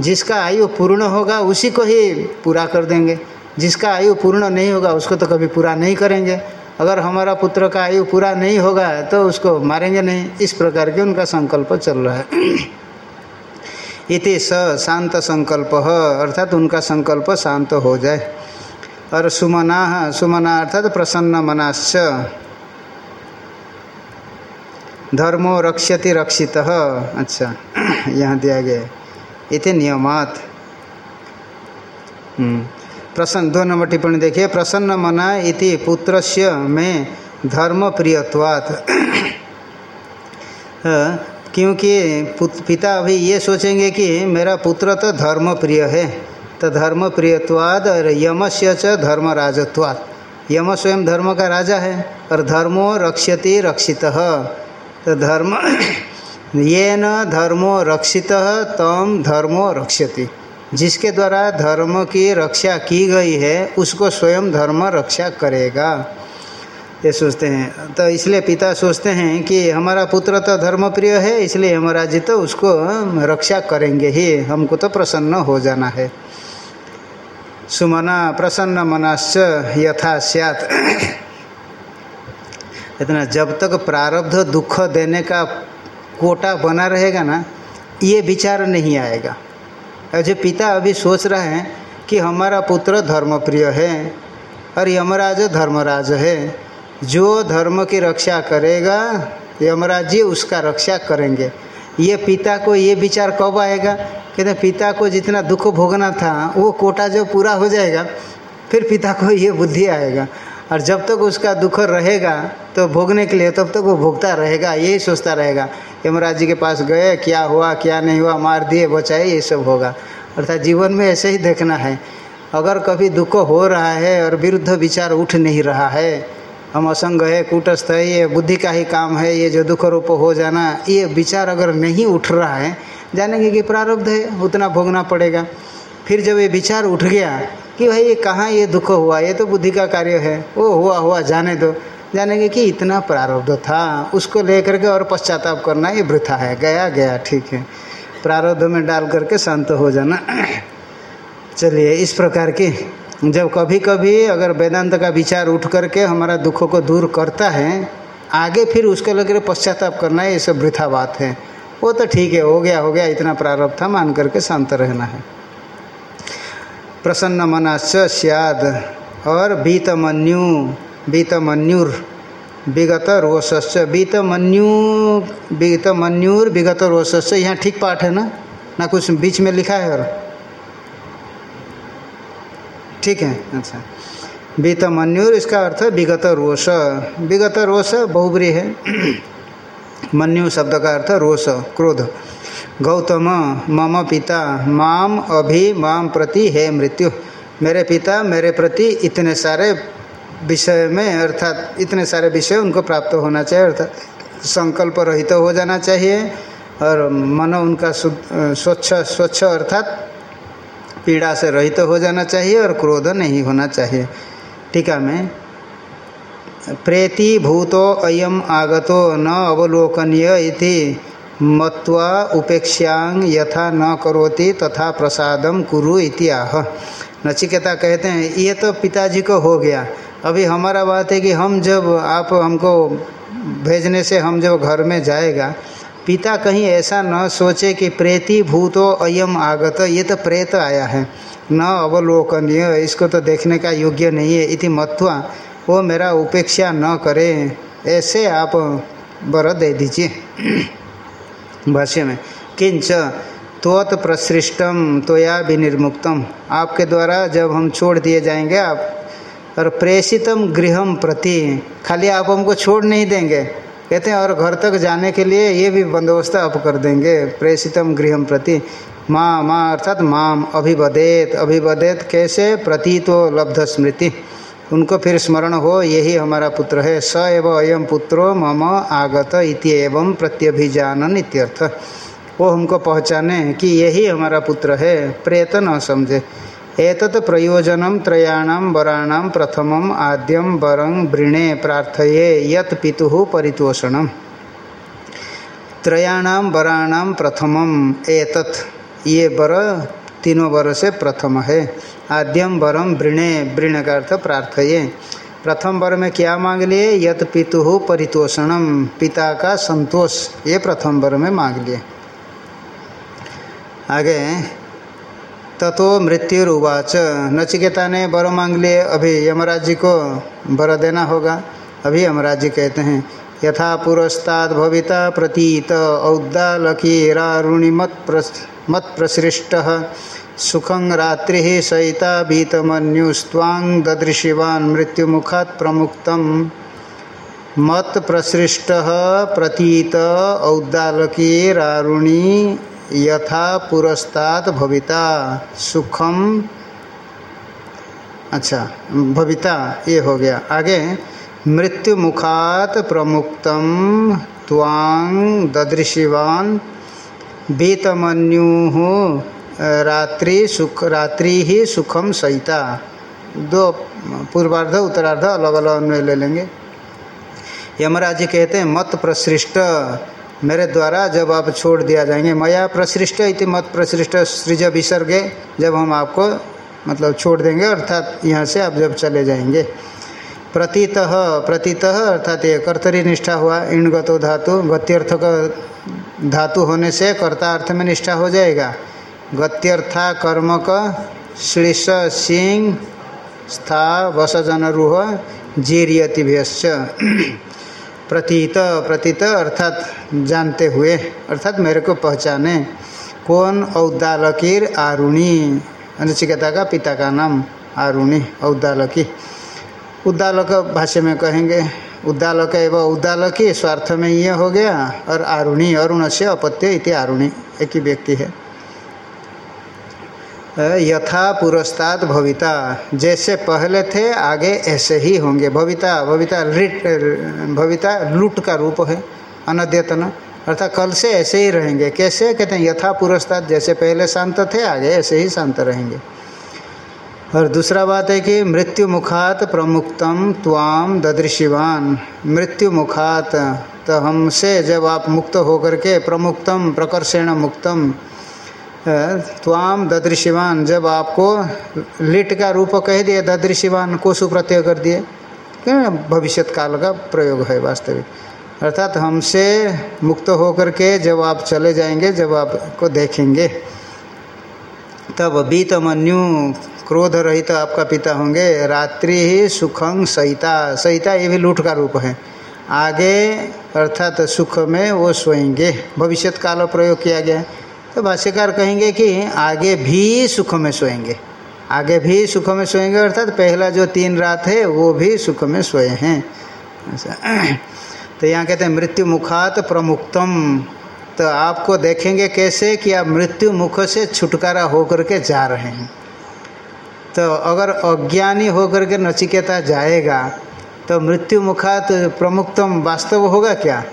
जिसका आयु पूर्ण होगा उसी को ही पूरा कर देंगे। जिसका आयु पूर्ण नहीं होगा, उसको तो कभी पूरा नहीं करेंगे। अगर हमारा पुत्र का आयु पूरा नहीं होगा तो उसको मारेंगे नहीं। इस प्रकार के उनका संकल्प चल रहा है। इति स शांत संकल्प, अर्थात उनका संकल्प शांत हो जाए। और सुमना सुमना अर्थात प्रसन्न मनाश्च। धर्मो रक्षति रक्षित। अच्छा यहाँ दिया गया इति नियमात। हम्म, प्रसन्न दो नंबर टिप्पणी देखिए। प्रसन्न मना इति पुत्रस्य में धर्म प्रियत्वात् क्योंकि पिता अभी ये सोचेंगे कि मेरा पुत्र तो धर्म प्रिय है तो धर्म प्रियत्वाद और यमस्य च धर्म राजत्वाद यम स्वयं धर्म का राजा है और धर्मो रक्षति रक्षित। तो धर्म ये न धर्मो रक्षित, तम धर्मो रक्षति। जिसके द्वारा धर्म की रक्षा की गई है, उसको स्वयं धर्म रक्षा करेगा। ये सोचते हैं। तो इसलिए पिता सोचते हैं कि हमारा पुत्र तो धर्म प्रिय है, इसलिए हमारा जी तो उसको रक्षा करेंगे ही। हमको तो प्रसन्न हो जाना है। सुमना प्रसन्न मनाश्च यथा स्यात। इतना जब तक प्रारब्ध दुख देने का कोटा बना रहेगा ना, ये विचार नहीं आएगा। और जो पिता अभी सोच रहे हैं कि हमारा पुत्र धर्मप्रिय है, और यमराज धर्मराज है, जो धर्म की रक्षा करेगा, यमराज जी उसका रक्षा करेंगे। ये पिता को ये विचार कब आएगा? कहते पिता को जितना दुख भोगना था, वो कोटा जो पूरा हो जाएगा, फिर पिता को ये बुद्धि आएगा। और जब तक उसका दुख रहेगा तो भोगने के लिए तब तक वो भोगता रहेगा, यही सोचता रहेगा। यमराज जी के पास गए, क्या हुआ, क्या नहीं हुआ, मार दिए, बचाए, ये सब होगा। अर्थात जीवन में ऐसे ही देखना है। अगर कभी दुख हो रहा है और विरुद्ध विचार उठ नहीं रहा है, हम असंग है, कूटस्थ है, ये बुद्धि का ही काम है, ये जो दुख रूप हो जाना, ये विचार अगर नहीं उठ रहा है, जानेंगे कि प्रारब्ध है, उतना भोगना पड़ेगा। फिर जब ये विचार उठ गया कि भाई ये कहाँ ये दुख हुआ, ये तो बुद्धि का कार्य है, वो हुआ हुआ, जाने दो। जानेंगे कि इतना प्रारब्ध था। उसको लेकर के और पश्चाताप करना ये वृथा है। गया गया, ठीक है। प्रारब्ध में डाल करके शांत हो जाना। चलिए, इस प्रकार की जब कभी कभी अगर वेदांत का विचार उठ करके हमारा दुखों को दूर करता है, आगे फिर उसको लेकर पश्चाताप करना ये सब वृथा बात है। वो तो ठीक है, हो गया हो गया, इतना प्रारब्ध था, मान करके शांत रहना है। प्रसन्न मनाश्च सियाद और बीतमन्यु बीतमन्युर विगत रोशस् बीतमन्यु बीतमन्युर विगत रोशस् यहाँ ठीक पाठ है ना? ना कुछ बीच में लिखा है और? ठीक है अच्छा। बीत मन्युर इसका अर्थ विगत रोष विगत रोष बहुब्री है। मन्यु शब्द का अर्थ रोष, क्रोध। गौतम, मम पिता, माम अभि, माम प्रति है मृत्यु। मेरे पिता, मेरे प्रति इतने सारे विषय में, अर्थात इतने सारे विषय उनको प्राप्त होना चाहिए, अर्थात संकल्प रहित तो हो जाना चाहिए, और मन उनका स्वच्छ स्वच्छ अर्थात पीड़ा से रहित तो हो जाना चाहिए और क्रोध नहीं होना चाहिए। टीका में, प्रेति भूतो अयम आगतो न अवलोकनीय इति मत्वा उपेक्षांग यथा न करोति तथा प्रसादम कुरु इति आह। नचिकेता कहते हैं, ये तो पिताजी को हो गया। अभी हमारा बात है कि हम जब आप हमको भेजने से हम जब घर में जाएगा, पिता कहीं ऐसा न सोचे कि प्रेति भूतो अयम आगत, ये तो प्रेत आया है। न अवलोकनीय, इसको तो देखने का योग्य नहीं है, इति मत्वा, वो मेरा उपेक्षा न करे, ऐसे आप बर दे दीजिए। भाष्य में, किंच त्वत प्रसृष्टम तोया विनिर्मुक्तम। आपके द्वारा जब हम छोड़ दिए जाएँगे, आप और प्रेषितम गृहम प्रति। खाली आप हमको छोड़ नहीं देंगे। कहते हैं, और घर तक जाने के लिए ये भी बंदोबस्त आप कर देंगे। प्रेषितम गृह प्रति। माँ माँ अर्थात माम अभिवदेत अभिवदेत कैसे? प्रति तो लब्ध स्मृति। उनको फिर स्मरण हो, यही हमारा पुत्र है। स एव अयम पुत्रो मम आगत इति एवं प्रत्यभिजानन इत्यर्थ। वो हमको पहचाने कि यही हमारा पुत्र है। प्रेत न समझे एतत् प्रयोजन त्रयाणाम वराणाम प्रथम आद्यम वरं, वृणे प्रार्थये यत पितु परितोषण त्रयाणाम वराणाम प्रथमम एतत्। ये वर, तीनों वर से प्रथम है। आद्यम वरम वृणे वृण का अर्थ प्रार्थये। प्रथम वर में क्या मांग लिए? यत पितु परितोषणम। पिता का संतोष। ये प्रथम वर में मांग लिए। आगे ततो मृत्युरुवाच। नचिकेता ने वर मांग लिए अभी यमराज जी को वर देना होगा। अभी यमराज जी कहते हैं, यथा पुरस्ताद भविता प्रतीत औद्दालकीरारुणि मत मत प्रसृष्ट सुखं रात्रि सहिता भीतमन्युस्वांग ददृशिवान मृत्युमुखा प्रमुक्तम। मत प्रसृष्ट प्रतीत औद्दालकीरारुणि यथा पुरस्ताद भविता सुखम अच्छा भविता, ये हो गया। आगे मृत्यु मुखात प्रमुक्तम त्वांग ददृशिवान बीतमन्यु रात्रि सुख, रात्रि ही सुखम सहिता। दो पूर्वार्ध, उत्तरार्ध अलग अलग ले लेंगे। यमराज जी कहते हैं मत प्रसृष्ट मेरे द्वारा जब आप छोड़ दिया जाएँगे, मया प्रसृष्ट इति मत प्रसृष्ट सृज विसर्गे, जब हम आपको मतलब छोड़ देंगे, अर्थात यहाँ से आप जब चले जाएँगे। प्रतीत प्रतीत अर्थात ये कर्तरी निष्ठा हुआ, इणगतो धातु गत्यर्थ का धातु होने से कर्ता अर्थ में निष्ठा हो जाएगा। गत्यर्था कर्म का श्लिष सिंह स्था वसजन रूह जीरियतिभ्यश्च प्रतीत प्रतीत अर्थात जानते हुए, अर्थात मेरे को पहचाने। कौन औदालकीर आरुणी? अनुचिकता का पिता का नाम आरुणी औदालकी उद्दालक भाष्य में कहेंगे, उद्दालक एवं उद्दालकी, स्वार्थ में ये हो गया, और आरुणी अरुण से अपत्य इति आरुणी, एक ही व्यक्ति है। यथा पुरस्ताद भविता। जैसे पहले थे, आगे ऐसे ही होंगे। भविता भविता रिट भविता लूट का रूप है, अनद्यतन। अर्थात कल से ऐसे ही रहेंगे। कैसे? कहते हैं, यथा पुरस्ताद जैसे पहले शांत थे, आगे ऐसे ही शांत रहेंगे। और दूसरा बात है कि मृत्यु मुखात प्रमुक्तम त्वाम ददृशिवान। मृत्यु मुखात तो हमसे जब आप मुक्त होकर के प्रमुक्तम, प्रकर्षेण मुक्तम त्वाम ददृशिवान जब आपको लिट का रूप कह दिए ददृशिवान को सुप्रत्यय कर दिए भविष्य काल का प्रयोग है वास्तविक? अर्थात हमसे मुक्त होकर के जब आप चले जाएँगे, जब आपको देखेंगे, तब बीत मन्यु क्रोध रहित तो आपका पिता होंगे, रात्रि ही सुखंग सहिता सहिता ये भी लूट का रूप है। आगे अर्थात सुख में वो सोएँगे। भविष्य काल प्रयोग किया गया है। तो भाष्यकार कहेंगे कि आगे भी सुख में सोएँगे। आगे भी सुख में सोएँगे, अर्थात तो पहला जो तीन रात है, वो भी सुख में सोए हैं। तो यहाँ कहते हैं, मृत्यु मुखात प्रमुक्तम तो आपको देखेंगे कैसे कि आप मृत्यु मुख से छुटकारा होकर के जा रहे हैं। तो अगर अज्ञानी होकर के नचिकेता जाएगा तो मृत्यु मुखात प्रमुखतम वास्तव होगा क्या?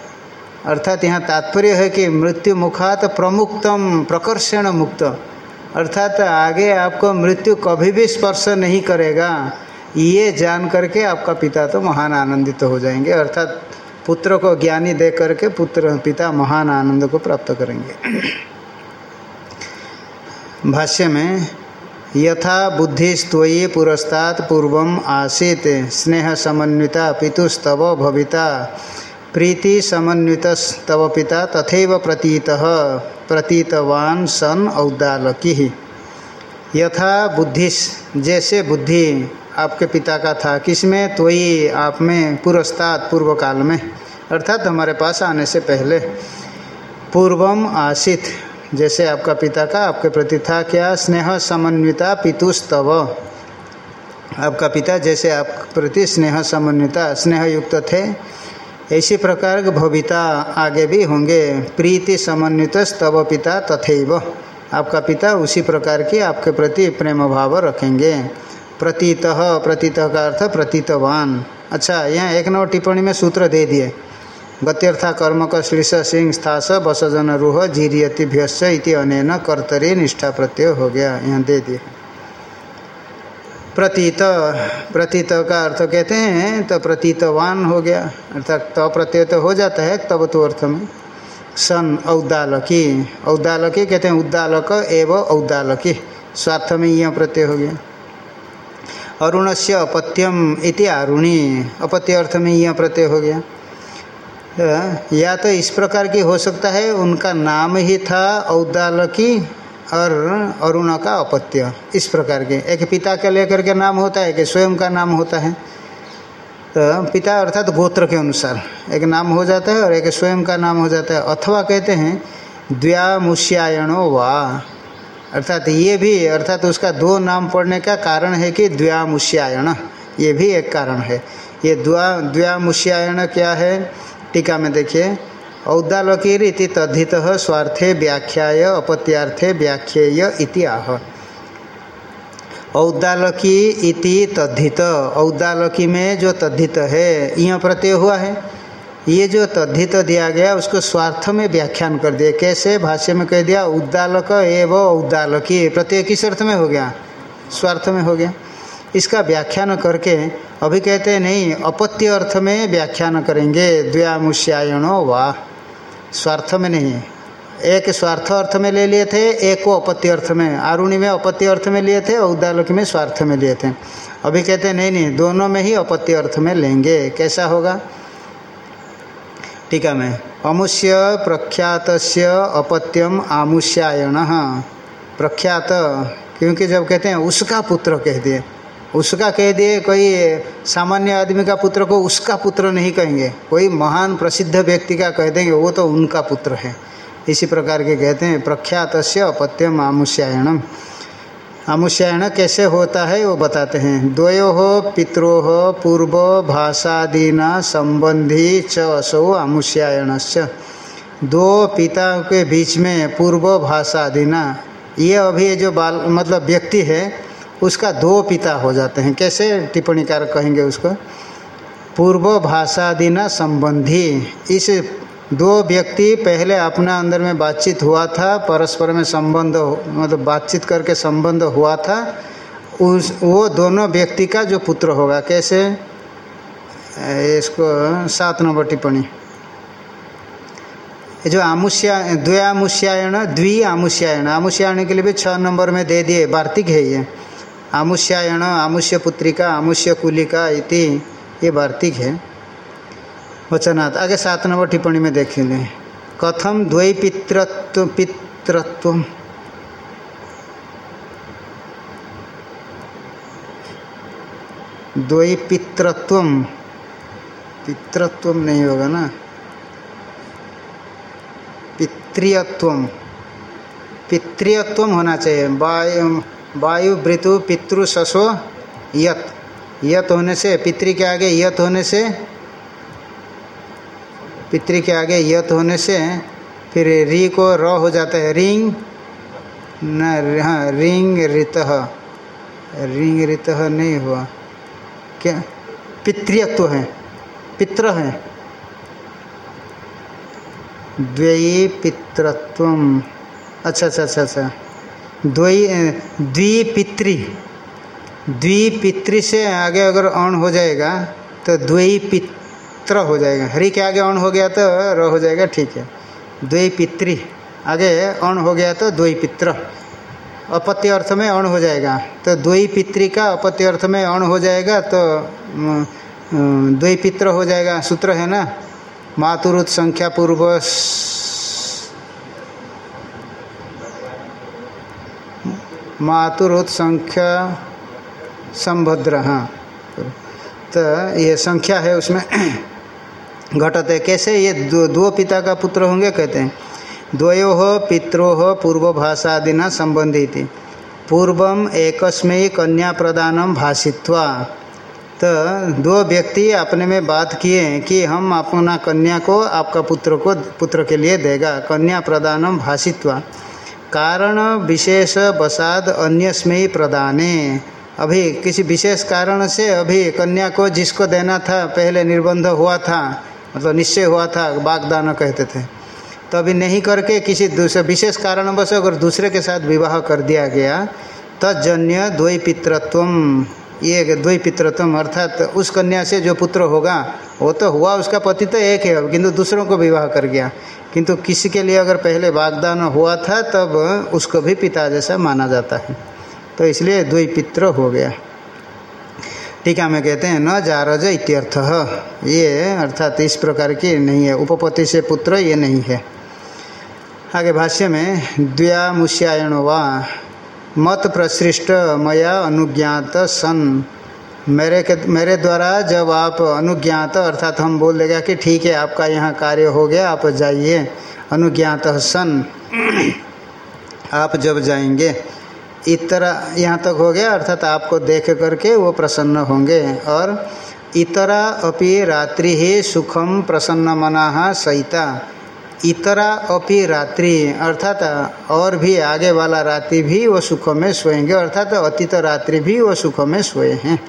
अर्थात यहाँ तात्पर्य है कि मृत्यु मुखात प्रमुक्तम, प्रकर्षण मुक्त। अर्थात आगे आपको मृत्यु कभी भी स्पर्श नहीं करेगा। ये जान करके आपका पिता तो महान आनंदित तो हो जाएँगे। अर्थात पुत्र को ज्ञानी दे करके पुत्र, पिता महान आनंद को प्राप्त करेंगे। भाष्य में, यथा बुद्धिस्वी पुरस्तात् पूर्व आसीत, स्नेह समन्विता पितुस्तव भविता। प्रीति समन्वित तव पिता तथैव प्रतीत, प्रतीतवान सन औदालकी यथा बुद्धिस, जैसे बुद्धि आपके पिता का था, किसमें? तो ही आप में पुरस्ताद पूर्व काल में। अर्थात हमारे पास आने से पहले। पूर्वम आसित, जैसे आपका पिता का, आपके प्रति था क्या? स्नेह समन्विता पितुस्तव। आपका पिता जैसे आप प्रति स्नेह समन्विता स्नेह युक्त थे। इसी प्रकार भविता आगे भी होंगे। प्रीति समन्वित स्तव पिता तथैव। आपका पिता उसी प्रकार की आपके प्रति प्रेम भाव रखेंगे। प्रतीत प्रतीत का अर्थ प्रतीतवान। अच्छा यहाँ एक नौ टिप्पणी में सूत्र दे दिए। गत्यर्था कर्म का श्लीष सिंह स्थास बसजन रूह जीरियतिभ्यस् इति अनेन कर्तरी निष्ठा प्रत्यय हो गया। यहाँ दे दिए। प्रतीत प्रतीत का अर्थ कहते हैं तो प्रतीतवान हो गया। अर्थात त प्रत्यय तो हो जाता है तब तो अर्थ में। सन औदालकी औदालकी कहते हैं उद्दालक एवं औदालकी। स्वार्थ में यह प्रत्यय हो गया। अरुण से अपत्यम इति अरुणी अपत्य अर्थ में यह प्रत्यय हो गया। या तो इस प्रकार की हो सकता है, उनका नाम ही था औदालकी और अरुण का अपत्य। इस प्रकार के एक पिता के लेकर के नाम होता है कि स्वयं का नाम होता है। तो पिता अर्थात तो गोत्र के अनुसार एक नाम हो जाता है और एक स्वयं का नाम हो जाता है। अथवा कहते हैं, द्व्यामुष्यायणो वा। अर्थात ये भी, अर्थात उसका दो नाम पढ़ने का कारण है कि द्व्यामुष्यायण। ये भी एक कारण है। ये द्वा, द्व्यामुष्यायण क्या है? टीका में देखिए। औदालकीर इति तद्धित स्वार्थे व्याख्याय, अपत्यार्थे व्याख्येय इति आह। औदालकी इति तद्धित। औदालकी में जो तद्धित है यह प्रत्यय हुआ है। ये जो तद्धित दिया गया, उसको स्वार्थ में व्याख्यान कर दिया। कैसे? भाष्य में कह दिया, उद्दालक एवं उद्दालकी प्रत्यय किस अर्थ में हो गया? स्वार्थ में हो गया। इसका व्याख्यान करके अभी कहते हैं, नहीं, अपत्य अर्थ में व्याख्यान करेंगे। द्व्यामुष्यायणो वाह स्वार्थ में नहीं एक स्वार्थ अर्थ में ले लिए थे, एक को अपत्य अर्थ में। आरुणि में अपत्य अर्थ में लिए थे, और उद्दालक में स्वार्थ में लिए थे। अभी कहते हैं, नहीं नहीं, दोनों में ही अपत्य अर्थ में लेंगे। कैसा होगा? टीका में। अमुष्य प्रख्यात अपत्यम आमुष्यायण प्रख्यात, क्योंकि जब कहते हैं, उसका पुत्र कह दिए। उसका कह दिए, कोई सामान्य आदमी का पुत्र को उसका पुत्र नहीं कहेंगे। कोई महान प्रसिद्ध व्यक्ति का कह देंगे, वो तो उनका पुत्र है। इसी प्रकार के कहते हैं प्रख्यात से अपत्यम आमुष्यायणम। आमुष्यायण कैसे होता है, वो बताते हैं। द्वयो पित्रो पूर्व भाषादीना संबंधी च असो आमुष्यायण दो पिता के बीच में पूर्व भाषादीना। ये अभी जो बाल मतलब व्यक्ति है उसका दो पिता हो जाते हैं। कैसे टिप्पणीकार कहेंगे उसको? पूर्व भाषादीना संबंधी। इस दो व्यक्ति पहले अपना अंदर में बातचीत हुआ था, परस्पर में संबंध मतलब बातचीत करके संबंध हुआ था। उस वो दोनों व्यक्ति का जो पुत्र होगा, कैसे? इसको सात नंबर टिप्पणी। जो आमुष्या द्व्यामुष्यायण द्वि आमुष्यायण आमुष्यायण के लिए भी छः नंबर में दे दिए। वार्तिक है ये। आमुष्यायण आमुष्य पुत्रिका आमुष्य कुलिका इति ये वार्तिक है। वचनात्, आगे सात नंबर टिप्पणी में देख लें कथम द्वै पितृत्व पितृत्व द्वै पितृत्व पितृत्व नहीं होगा ना? पितृत्व पितृत्व होना चाहिए। वायु वायु पितृ ससो यत। यत होने से पितृ के आगे यत होने से पितृ के आगे यत होने से फिर री को र हो जाता है। रिंग, न हाँ रिंग रित रिंग रित नहीं हुआ। क्या? पितृत्व है। पित्र है। द्वयी पितृत्व अच्छा अच्छा अच्छा अच्छा। द्वयी द्विपितृ द्विपितृ से आगे अगर अण हो जाएगा तो द्वयी पित पित्र हो जाएगा। हरि के आगे अण हो गया तो र हो जाएगा, ठीक है। द्वि पितृ आगे अण हो गया तो द्वि पित्र अपत्य अर्थ में अण हो जाएगा। तो द्वि पितृ का अपत्य अर्थ में अण हो जाएगा तो द्वि पित्र हो जाएगा। सूत्र है ना? मातुरुत संख्या पूर्व मातुरुत संख्या संभद्र। हाँ तो ये संख्या है उसमें घटते कैसे? ये दो, दो पिता का पुत्र होंगे कहते हैं। द्वयो पित्रो पूर्व भाषादिना संबंधित। पूर्वम एकस्मय कन्या प्रदानम भाषित्वा। तो दो व्यक्ति अपने में बात किए कि हम अपना कन्या को आपका पुत्र को पुत्र के लिए देगा। कन्या प्रदानम भाषित्वा। कारण विशेष बसाद अन्यस्मयी प्रदाने। अभी किसी विशेष कारण से अभी कन्या को जिसको देना था, पहले निर्बंध हुआ था मतलब निश्चय हुआ था, बागदान कहते थे तो अभी नहीं करके किसी दूसरे विशेष कारणवश अगर दूसरे के साथ विवाह कर दिया गया, तजन्य द्वैपित्रत्व ये द्वैपित्रत्व अर्थात उस कन्या से जो पुत्र होगा, वो तो हुआ, उसका पति तो एक है, किंतु दूसरों को विवाह कर गया। किंतु किसी के लिए अगर पहले वागदान हुआ था, तब उसको भी पिता जैसा माना जाता है। तो इसलिए द्वैपित्र हो गया। टीका में कहते हैं, न जारज इत्यर्थ। ये अर्थात इस प्रकार की नहीं है उपपत्ति से पुत्र ये नहीं है। आगे भाष्य में, द्व्यामुष्यायण वा मत प्रसृष्ट मया अनुज्ञात सन। मेरे के मेरे द्वारा जब आप अनुज्ञात, अर्थात हम बोल देगा कि ठीक है, आपका यहाँ कार्य हो गया, आप जाइए। अनुज्ञात सन। आप जब जाएँगे, इतरा यहाँ तक हो गया, अर्थात आपको देख करके वो प्रसन्न होंगे। और इतरा अपि रात्रि ही सुखम प्रसन्न मना सहिता। इतरा अपि रात्रि, अर्थात और भी आगे वाला रात्रि भी वो सुख में सोएँगे, अर्थात अतीत रात्रि भी वो सुख में सोए हैं।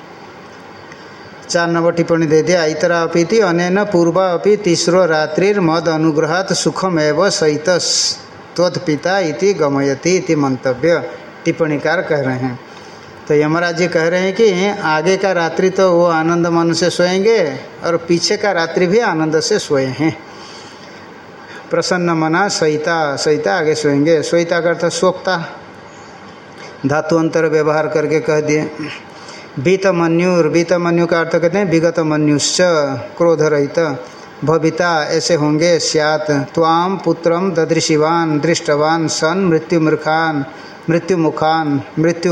चार नंबर टिप्पणी दे दिया, इतरा अपी थी अन पूर्वा अपि तीसरो रात्रिर्मद अनुग्रहात सुखम एवं सहित त्वत्पिता इति गमयति इति मंतव्य टिप्पणीकार कह रहे हैं। तो यमराज जी कह रहे हैं कि आगे का रात्रि तो वो आनंद मन से सोएँगे और पीछे का रात्रि भी आनंद से सोए हैं। प्रसन्न मना सहिता सहिता आगे सोएँगे। सोईता का अर्थ सोक्ता धातु अंतर व्यवहार करके कह दिए। बीत मन्युर बीत मन्यु का अर्थ कहते हैं विगत मन्युश्च, क्रोध रहित। भविता, ऐसे होंगे, स्यात। त्वाम पुत्रम ददृशिवान, दृष्टवान, सन मृत्यु मृखान मृत्यु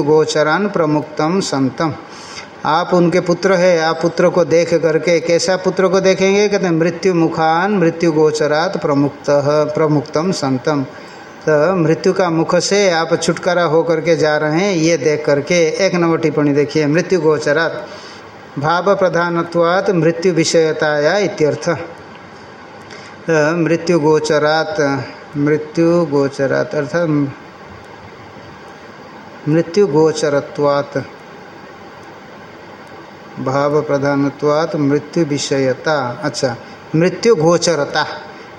मुखान प्रमुक्तम संतम। आप उनके पुत्र है, आप पुत्र को देख करके, कैसा पुत्र को देखेंगे? कहते हैं, मृत्यु मुखान, मृत्यु गोचरात, प्रमुक्त, प्रमुक्तम संतम। तो मृत्यु का मुख से आप छुटकारा हो करके जा रहे हैं, ये देख करके, एक नंबर टिप्पणी देखिए, मृत्यु गोचरात। भाव प्रधानत्वात् मृत्यु विषयताया इत्यर्थ। तो मृत्यु गोचरात मृत्यु गोचरात, अर्थात मृत्यु गोचरत्वात्। भाव प्रधानत्वात् मृत्यु विषयता अच्छा मृत्यु गोचरता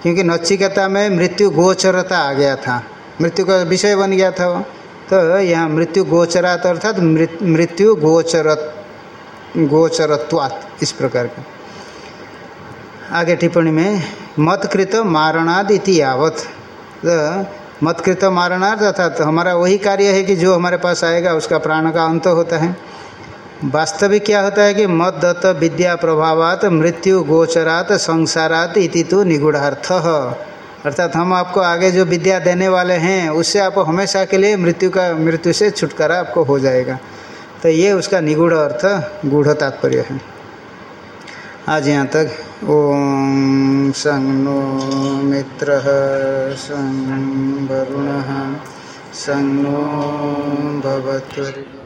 क्योंकि नचिकता में मृत्यु गोचरता आ गया था। मृत्यु का विषय बन गया था वो। तो यहाँ मृत्यु गोचरात अर्थात मृत्यु गोचरत गोचरत्वात् इस प्रकार का। आगे टिप्पणी में, मतकृत मारणाद इति यावत। तो मतकृत मारणार्थ अर्थात हमारा वही कार्य है कि जो हमारे पास आएगा, उसका प्राण का अंत होता है। वास्तविक क्या होता है कि मत दत्त, विद्या प्रभावात, मृत्यु, गोचरात, संसारात इति तो निगूढ़ार्थ। अर्थात हम आपको आगे जो विद्या देने वाले हैं, उससे आप हमेशा के लिए मृत्यु का, मृत्यु से छुटकारा आपको हो जाएगा। तो ये उसका निगूढ़ अर्थ, गूढ़ तात्पर्य है। आज यहाँ तक, ओम संग नो मित्र संग वरुण संग नो